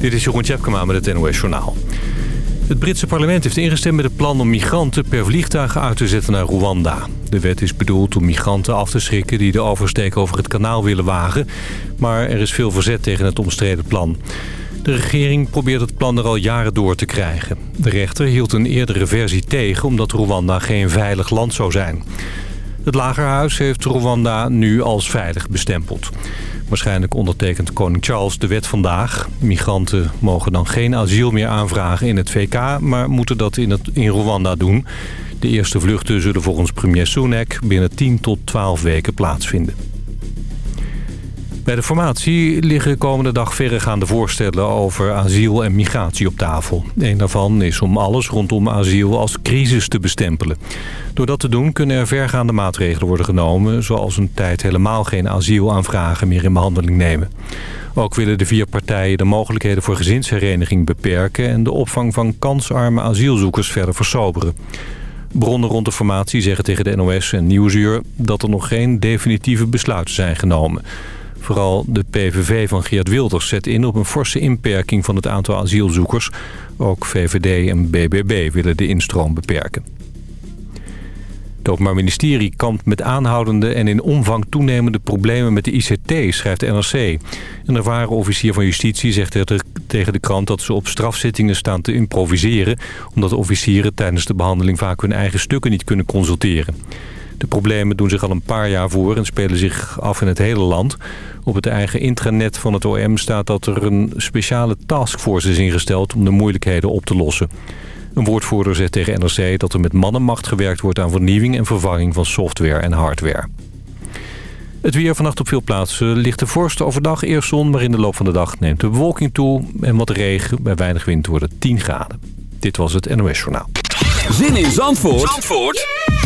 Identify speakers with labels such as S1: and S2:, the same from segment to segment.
S1: Dit is Jeroen Tjepkema met het NOS Journaal. Het Britse parlement heeft ingestemd met het plan om migranten per vliegtuig uit te zetten naar Rwanda. De wet is bedoeld om migranten af te schrikken die de oversteek over het kanaal willen wagen. Maar er is veel verzet tegen het omstreden plan. De regering probeert het plan er al jaren door te krijgen. De rechter hield een eerdere versie tegen omdat Rwanda geen veilig land zou zijn. Het Lagerhuis heeft Rwanda nu als veilig bestempeld. Waarschijnlijk ondertekent koning Charles de wet vandaag. Migranten mogen dan geen asiel meer aanvragen in het VK... maar moeten dat in, het, in Rwanda doen. De eerste vluchten zullen volgens premier Sunak binnen 10 tot 12 weken plaatsvinden. Bij de formatie liggen komende dag verregaande voorstellen over asiel en migratie op tafel. Een daarvan is om alles rondom asiel als crisis te bestempelen. Door dat te doen kunnen er vergaande maatregelen worden genomen... zoals een tijd helemaal geen asielaanvragen meer in behandeling nemen. Ook willen de vier partijen de mogelijkheden voor gezinshereniging beperken... en de opvang van kansarme asielzoekers verder versoberen. Bronnen rond de formatie zeggen tegen de NOS en Nieuwsuur... dat er nog geen definitieve besluiten zijn genomen... Vooral de PVV van Geert Wilders zet in op een forse inperking van het aantal asielzoekers. Ook VVD en BBB willen de instroom beperken. Het Openbaar Ministerie kampt met aanhoudende en in omvang toenemende problemen met de ICT, schrijft de NRC. Een ervaren officier van justitie zegt tegen de krant dat ze op strafzittingen staan te improviseren... omdat officieren tijdens de behandeling vaak hun eigen stukken niet kunnen consulteren. De problemen doen zich al een paar jaar voor en spelen zich af in het hele land. Op het eigen intranet van het OM staat dat er een speciale taskforce is ingesteld om de moeilijkheden op te lossen. Een woordvoerder zegt tegen NRC dat er met mannenmacht gewerkt wordt aan vernieuwing en vervanging van software en hardware. Het weer vannacht op veel plaatsen ligt de vorst overdag eerst zon, maar in de loop van de dag neemt de bewolking toe en wat regen. Bij weinig wind worden 10 graden. Dit was het NOS Journaal.
S2: Zin in Zandvoort, Zandvoort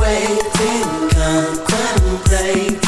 S3: waiting, come contemplate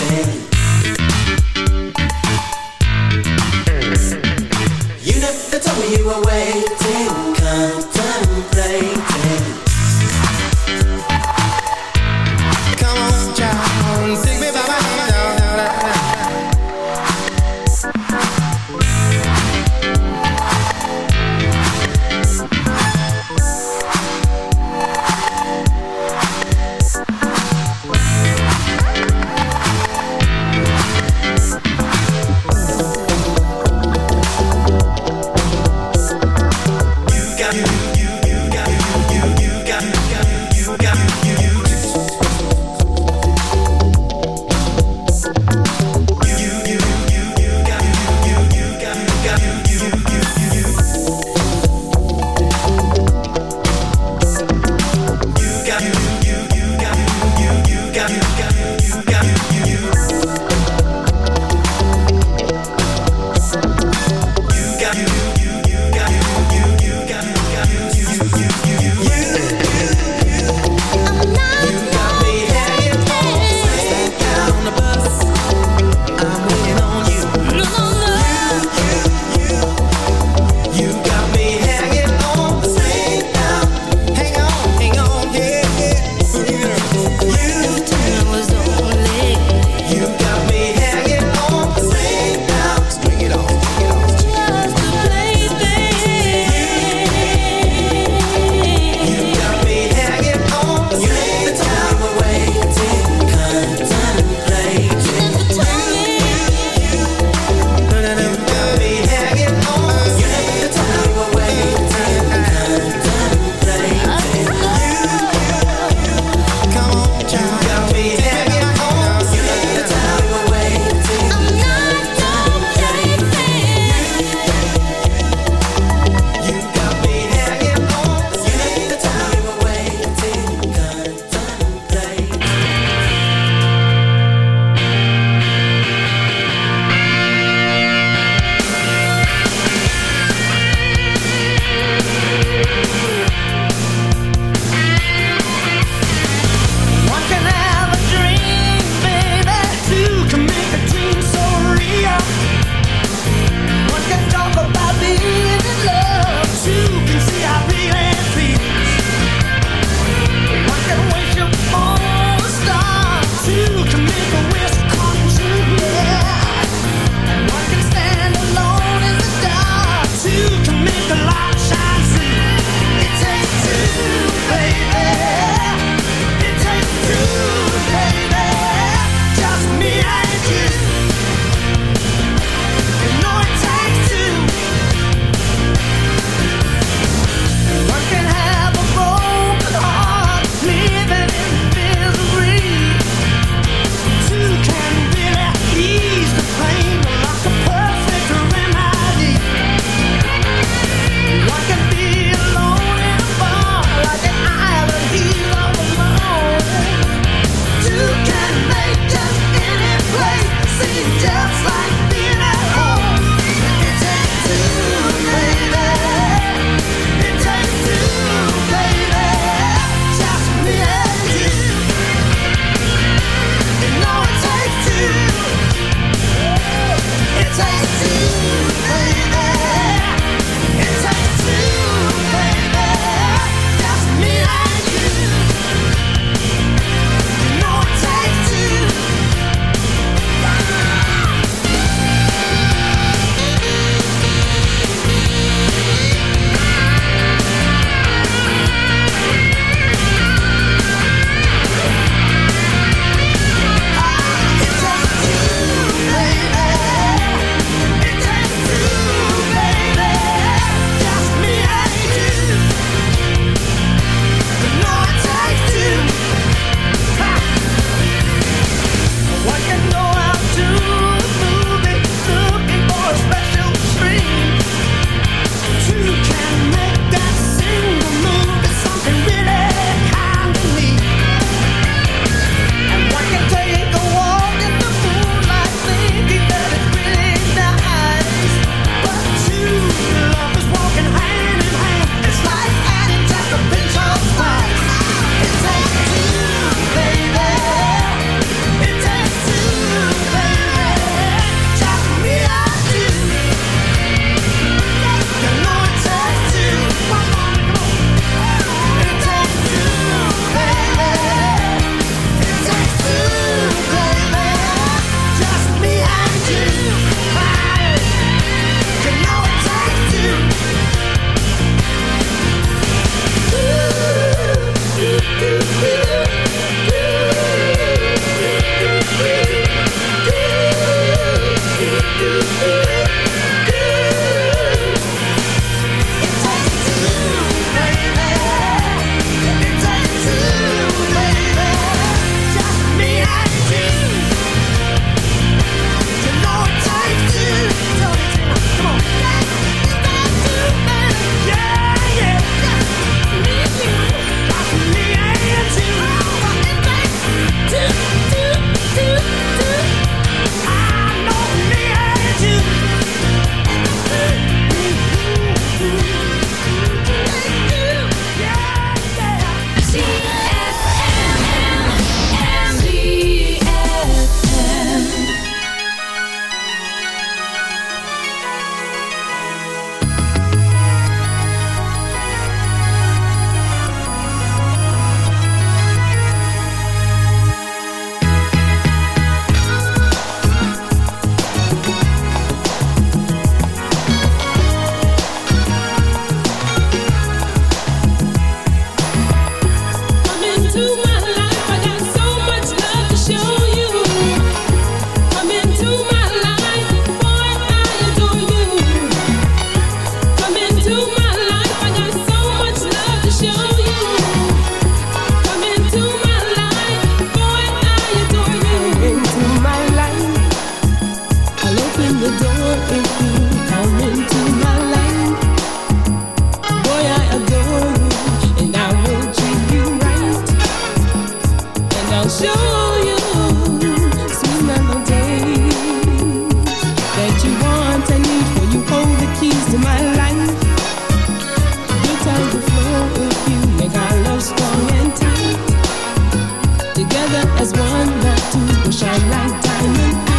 S3: together as one, not two. We shine like diamond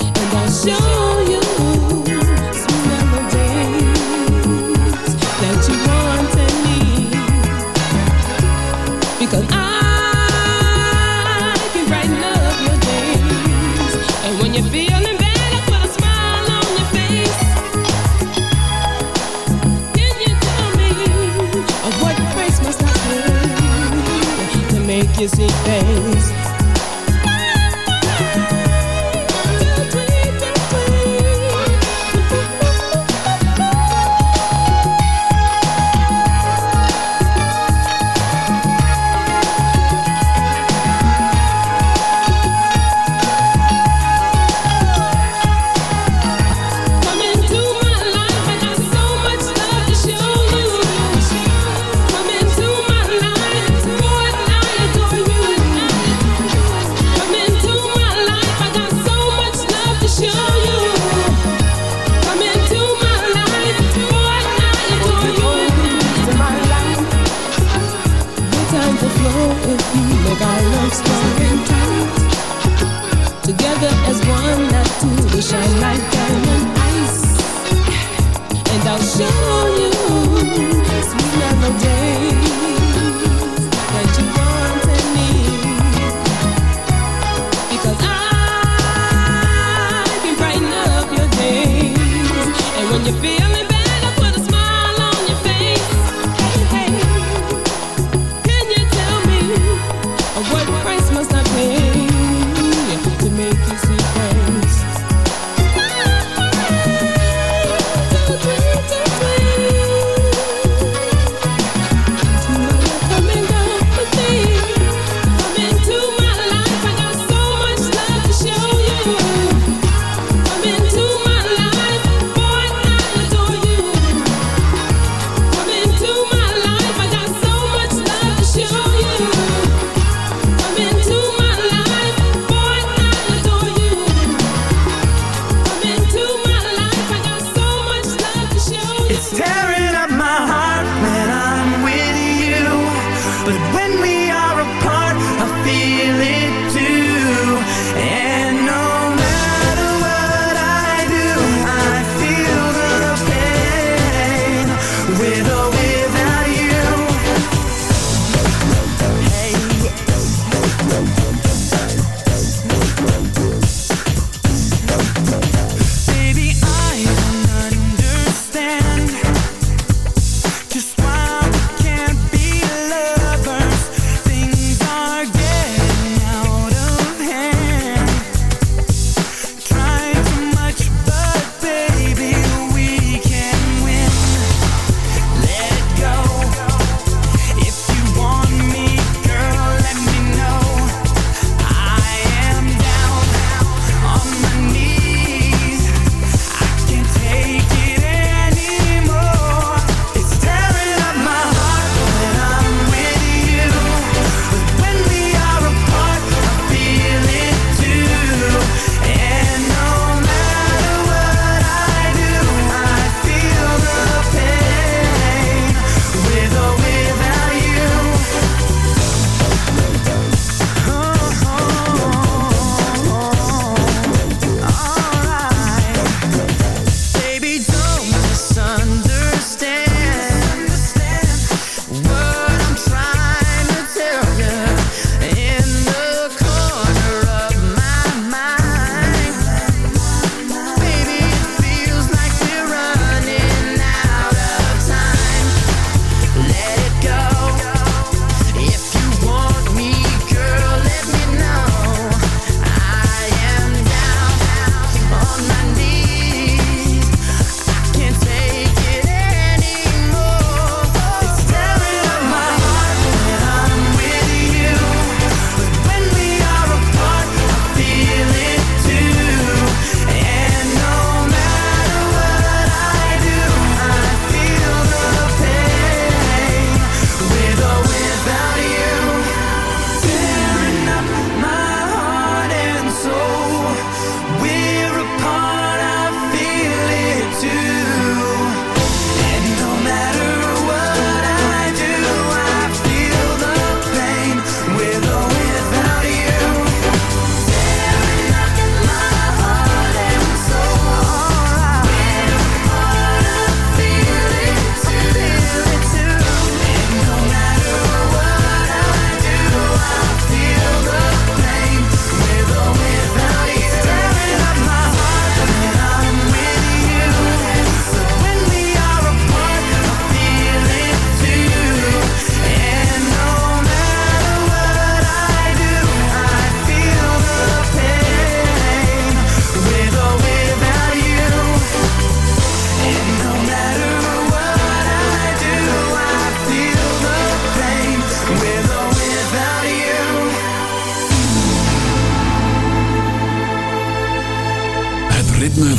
S3: and I'll show. You see face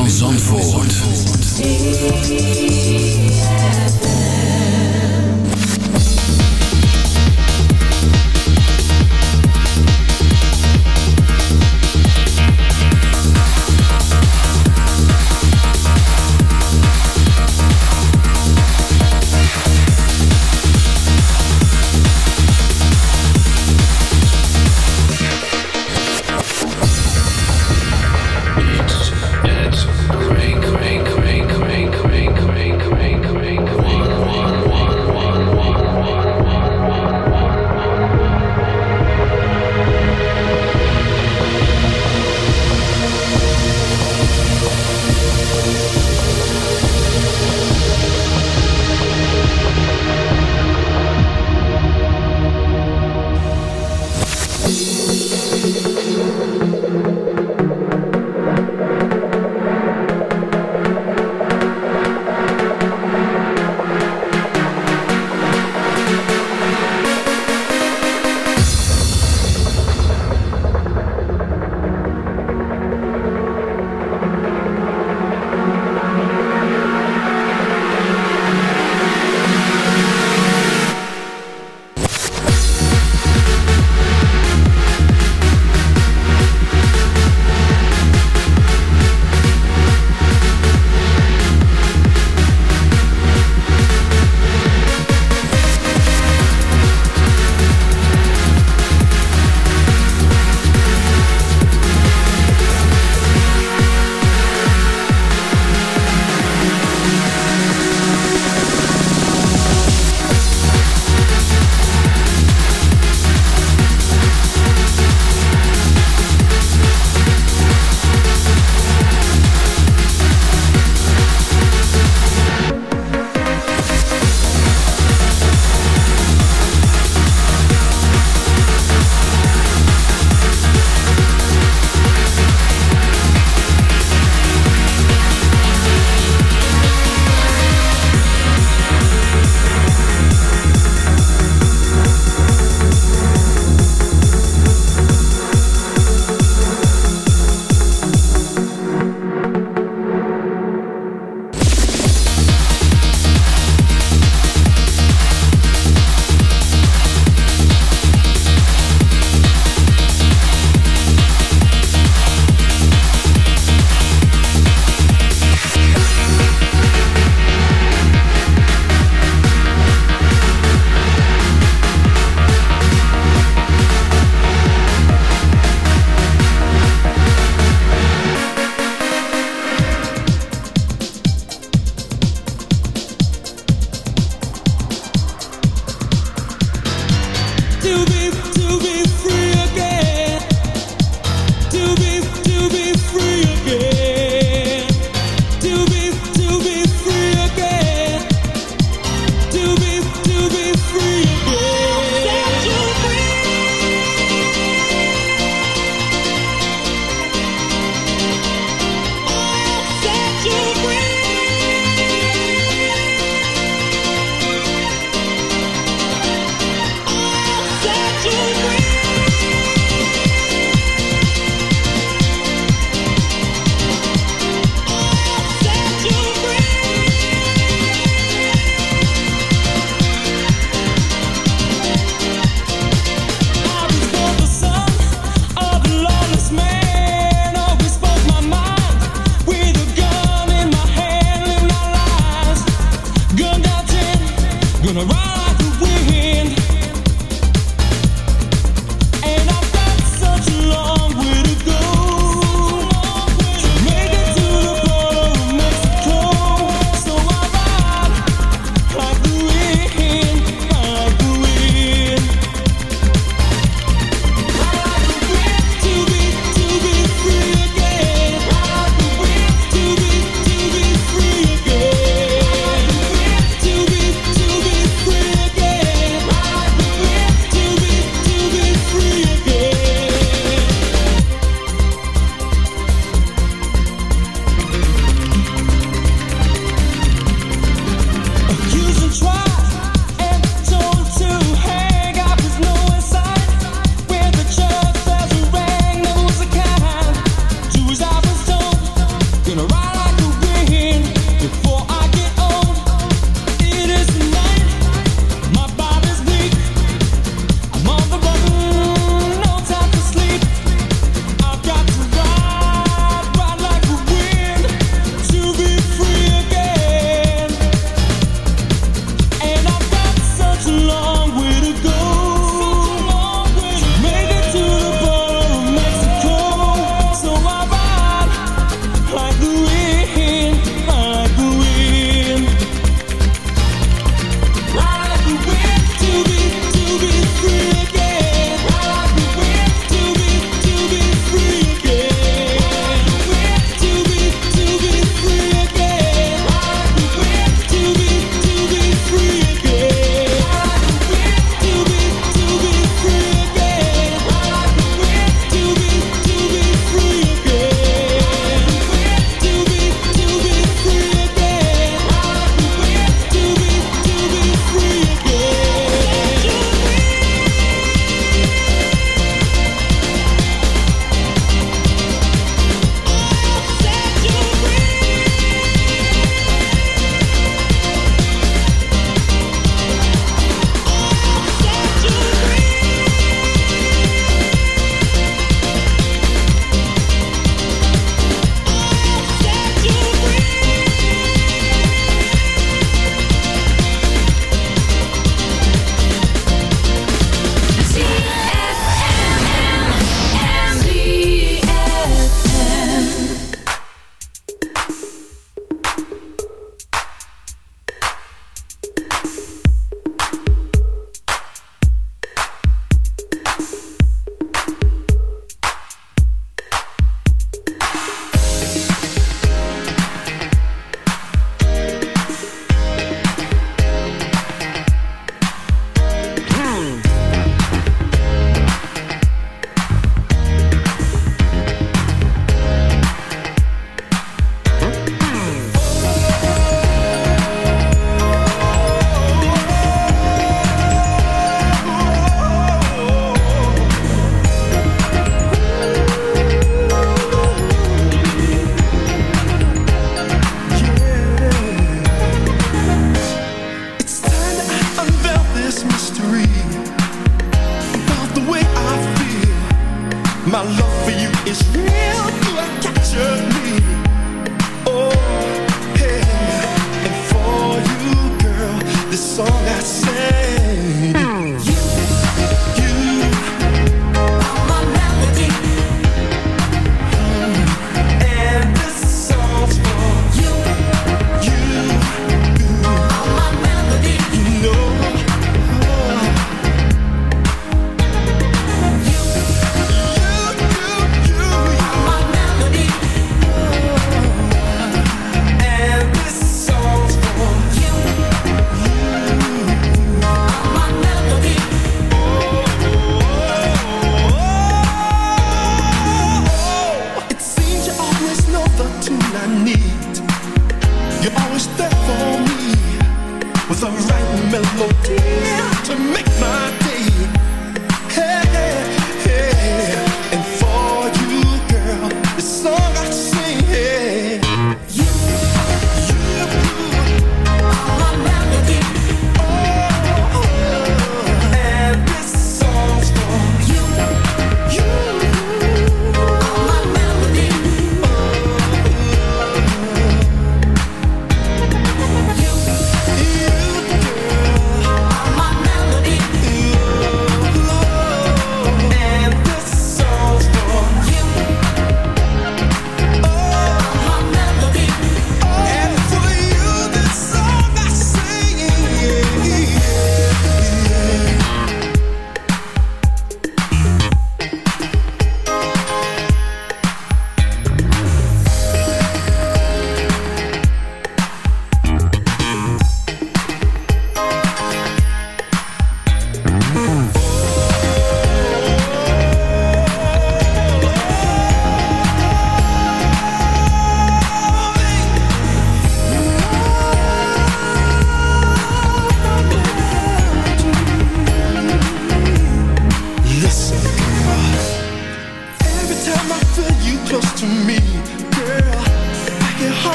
S3: van Zandvoort.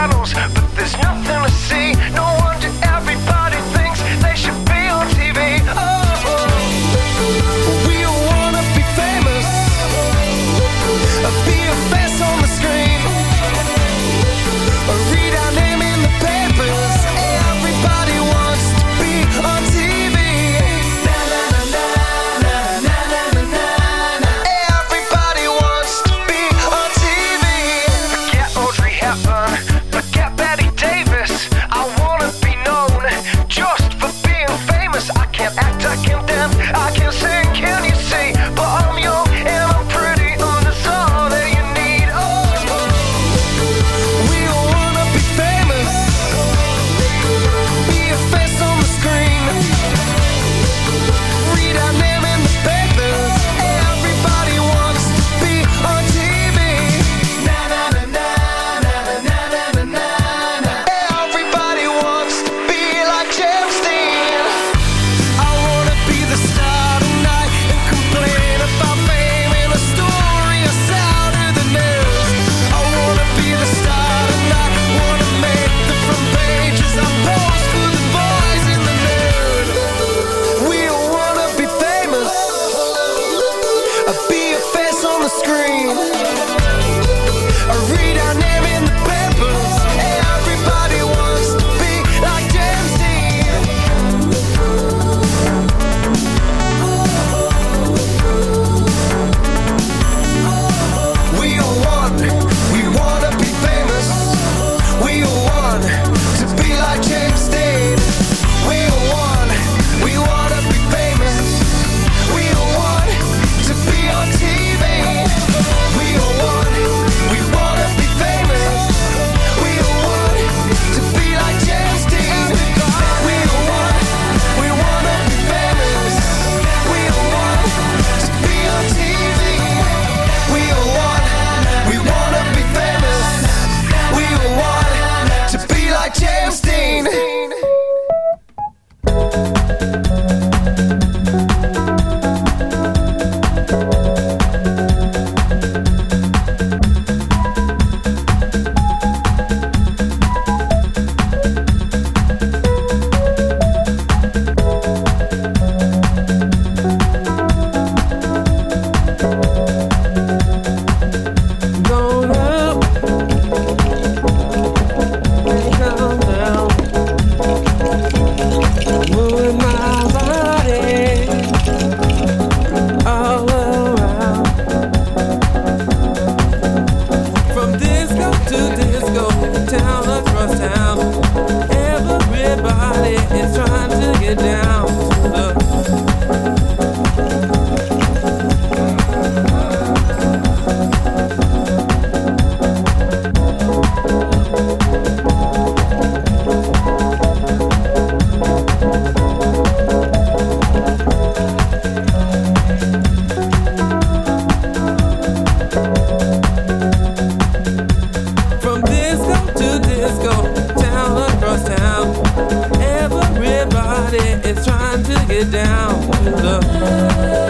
S3: shadows. Everybody is trying to get
S4: down. The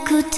S5: く
S6: て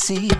S6: see